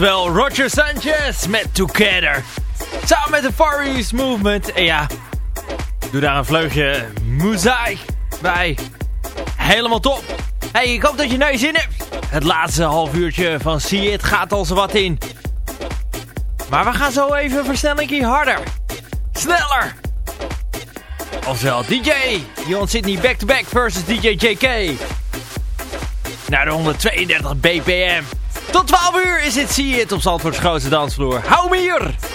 oftewel Roger Sanchez met Together. Samen met de Far East Movement. En ja, doe daar een vleugje mozaïek bij. Helemaal top. Hey, ik hoop dat je naar zin hebt. Het laatste half uurtje van See It gaat al zo wat in. Maar we gaan zo even een harder. Sneller. Oftewel DJ Jon Sydney back-to-back versus DJ JK. Naar de 132 bpm. Tot 12 uur is het See It op Zandvoorts grootste dansvloer. Hou me hier!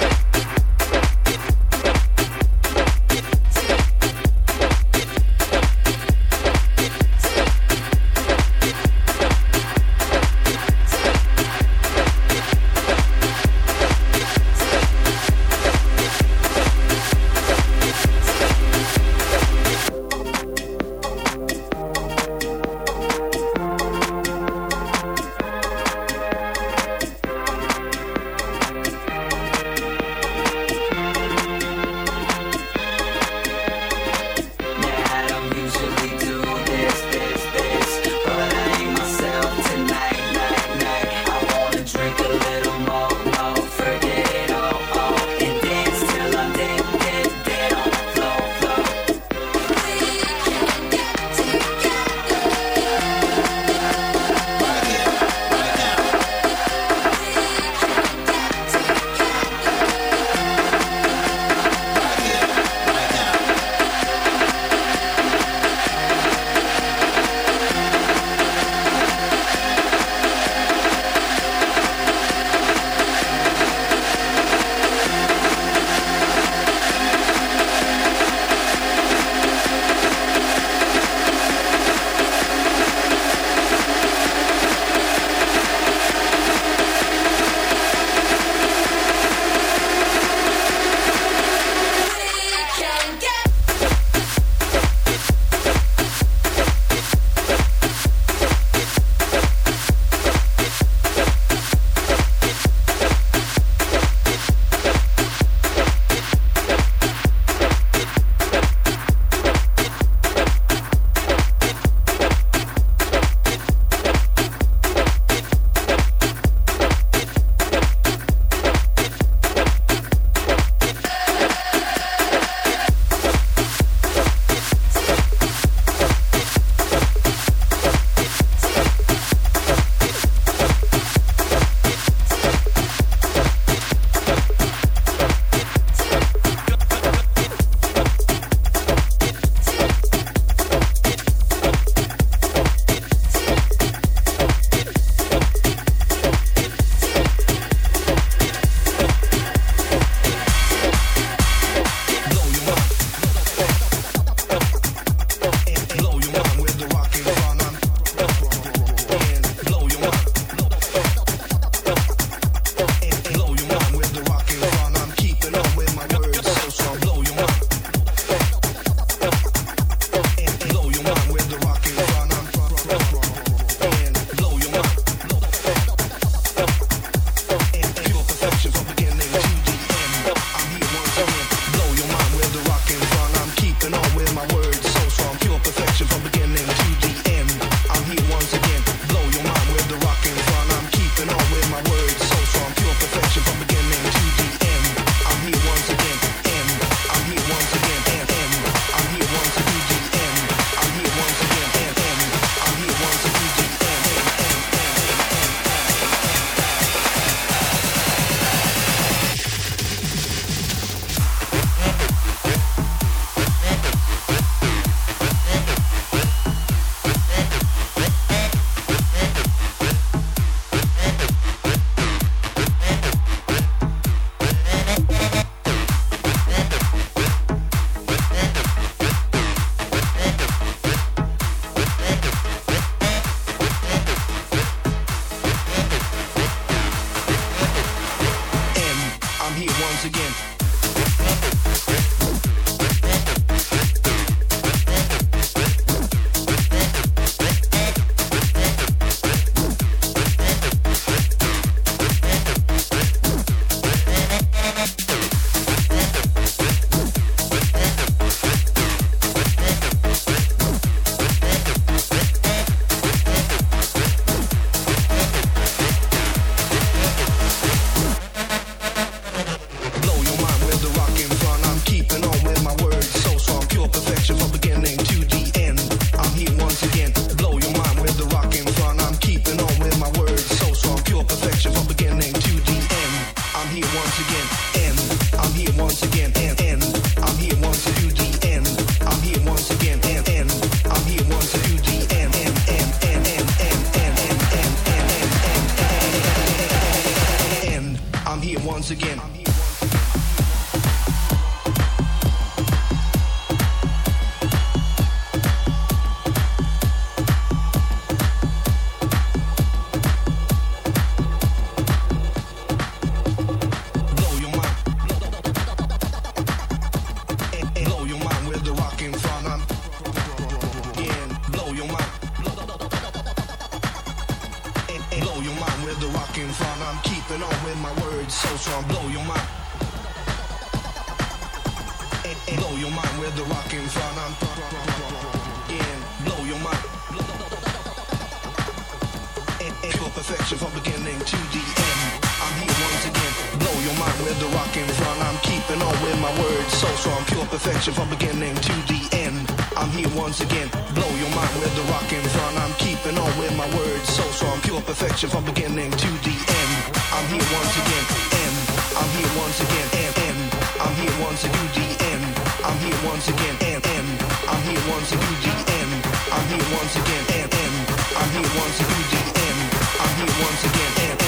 So strong, pure perfection from beginning to the end. I'm here once again, blow your mind with the rock in front. I'm keeping on with my words so strong, pure perfection from beginning to the end. I'm here once again, and I'm here once again, and, and I'm here once again, the end. I'm here once again, and, and I'm here once again, the end. I'm here once again, and, and I'm here once again, the end. I'm here once again, and.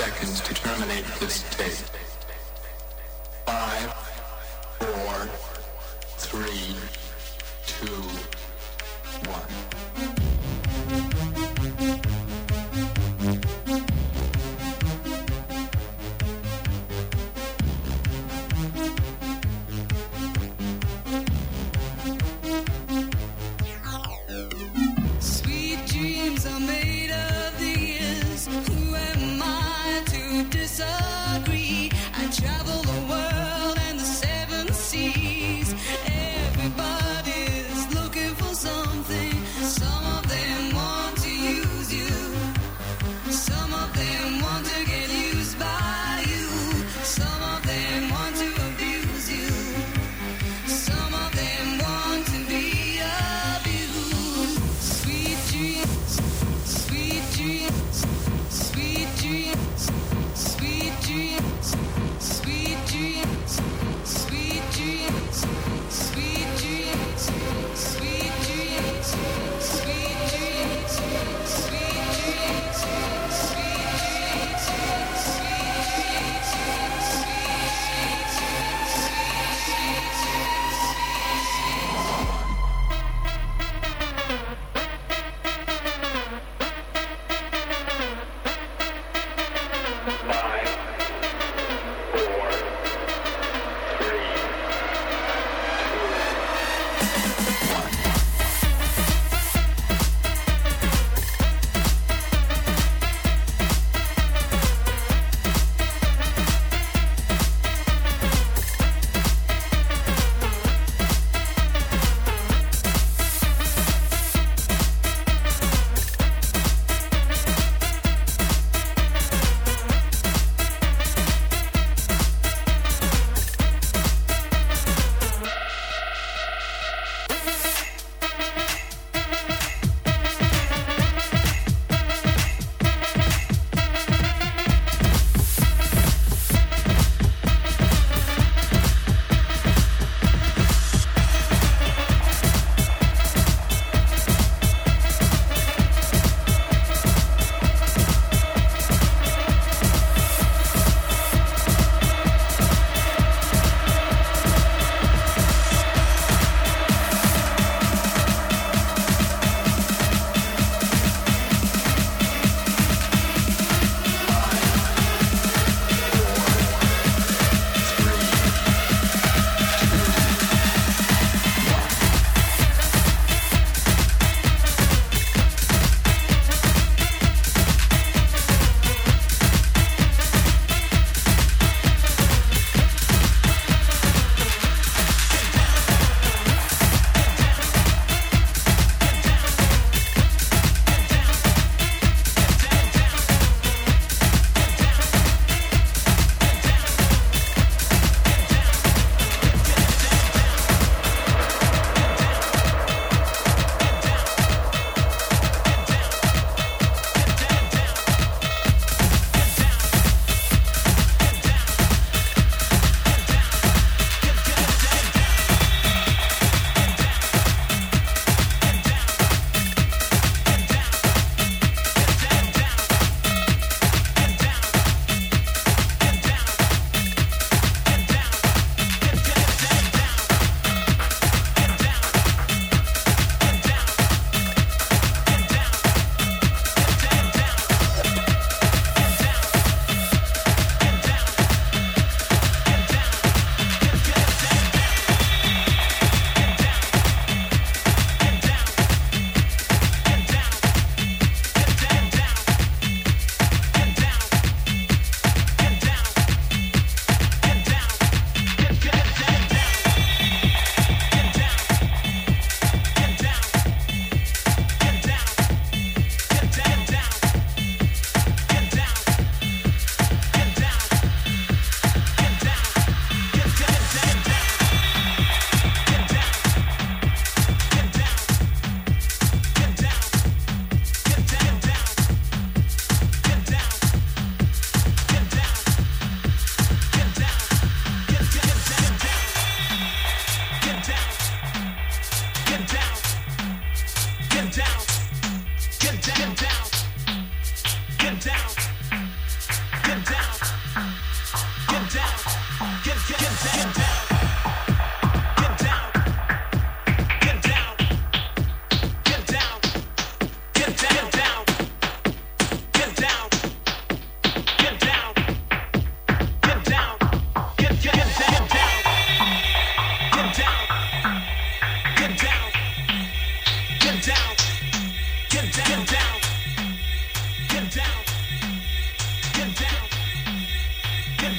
seconds to terminate this tape.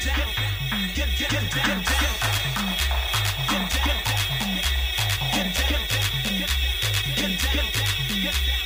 Get down.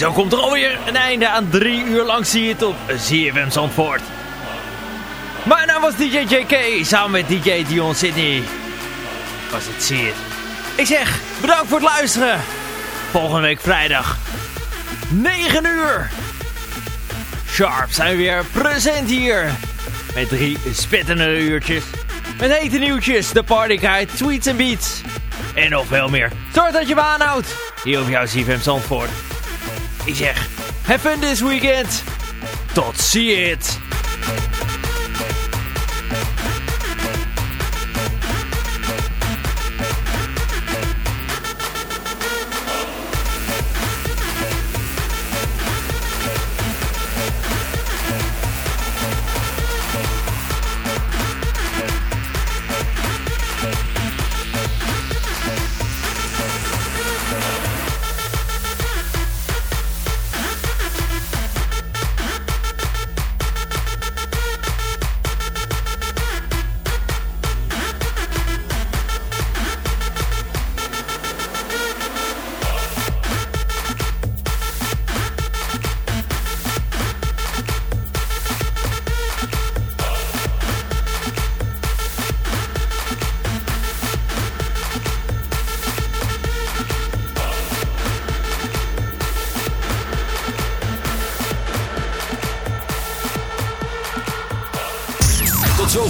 Zo komt er alweer een einde aan drie uur lang zie je het op ZFM Zandvoort. Mijn naam was DJ JK, samen met DJ Dion Sydney. Was het zeer. Ik zeg, bedankt voor het luisteren. Volgende week vrijdag, 9 uur. Sharp zijn we weer present hier. Met drie spittende uurtjes. Met hete nieuwtjes, de partyguide, tweets en beats. En nog veel meer. Zorg dat je me aanhoudt. Hier op jouw ZFM Zandvoort. Ik zeg, have fun this weekend. Tot ziens.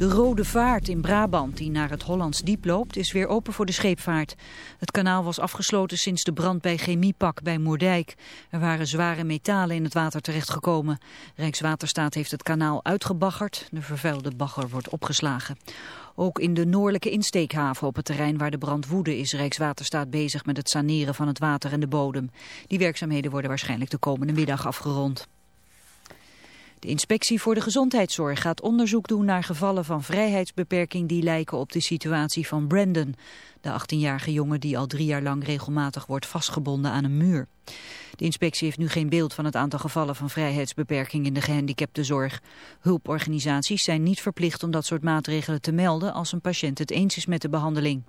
De Rode Vaart in Brabant, die naar het Hollands Diep loopt, is weer open voor de scheepvaart. Het kanaal was afgesloten sinds de brand bij Chemiepak bij Moerdijk. Er waren zware metalen in het water terechtgekomen. Rijkswaterstaat heeft het kanaal uitgebaggerd. De vervuilde bagger wordt opgeslagen. Ook in de noordelijke insteekhaven op het terrein waar de brand woedde is Rijkswaterstaat bezig met het saneren van het water en de bodem. Die werkzaamheden worden waarschijnlijk de komende middag afgerond. De inspectie voor de gezondheidszorg gaat onderzoek doen naar gevallen van vrijheidsbeperking die lijken op de situatie van Brandon, de 18-jarige jongen die al drie jaar lang regelmatig wordt vastgebonden aan een muur. De inspectie heeft nu geen beeld van het aantal gevallen van vrijheidsbeperking in de gehandicaptenzorg. Hulporganisaties zijn niet verplicht om dat soort maatregelen te melden als een patiënt het eens is met de behandeling.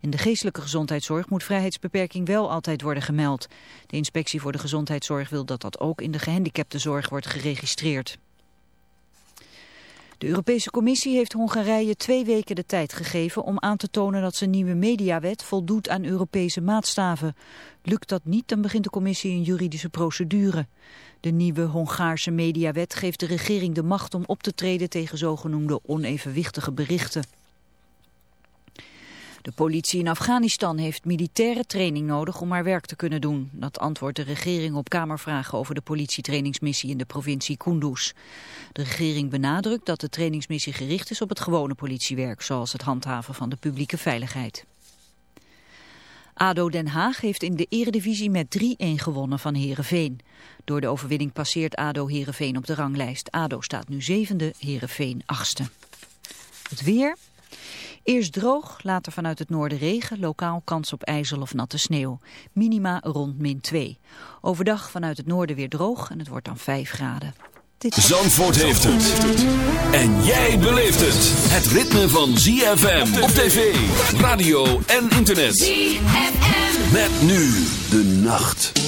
In de geestelijke gezondheidszorg moet vrijheidsbeperking wel altijd worden gemeld. De inspectie voor de gezondheidszorg wil dat dat ook in de gehandicaptenzorg wordt geregistreerd. De Europese Commissie heeft Hongarije twee weken de tijd gegeven om aan te tonen dat zijn nieuwe mediawet voldoet aan Europese maatstaven. Lukt dat niet, dan begint de commissie een juridische procedure. De nieuwe Hongaarse mediawet geeft de regering de macht om op te treden tegen zogenoemde onevenwichtige berichten. De politie in Afghanistan heeft militaire training nodig om haar werk te kunnen doen. Dat antwoordt de regering op Kamervragen over de politietrainingsmissie in de provincie Kunduz. De regering benadrukt dat de trainingsmissie gericht is op het gewone politiewerk, zoals het handhaven van de publieke veiligheid. ADO Den Haag heeft in de eredivisie met 3-1 gewonnen van Heerenveen. Door de overwinning passeert ADO Heerenveen op de ranglijst. ADO staat nu zevende, Heerenveen achtste. Het weer... Eerst droog, later vanuit het noorden regen, lokaal kans op ijzel of natte sneeuw. Minima rond min 2. Overdag vanuit het noorden weer droog en het wordt dan 5 graden. Dit Zandvoort heeft het. En jij beleeft het. Het ritme van ZFM op tv, radio en internet. ZFM. Met nu de nacht.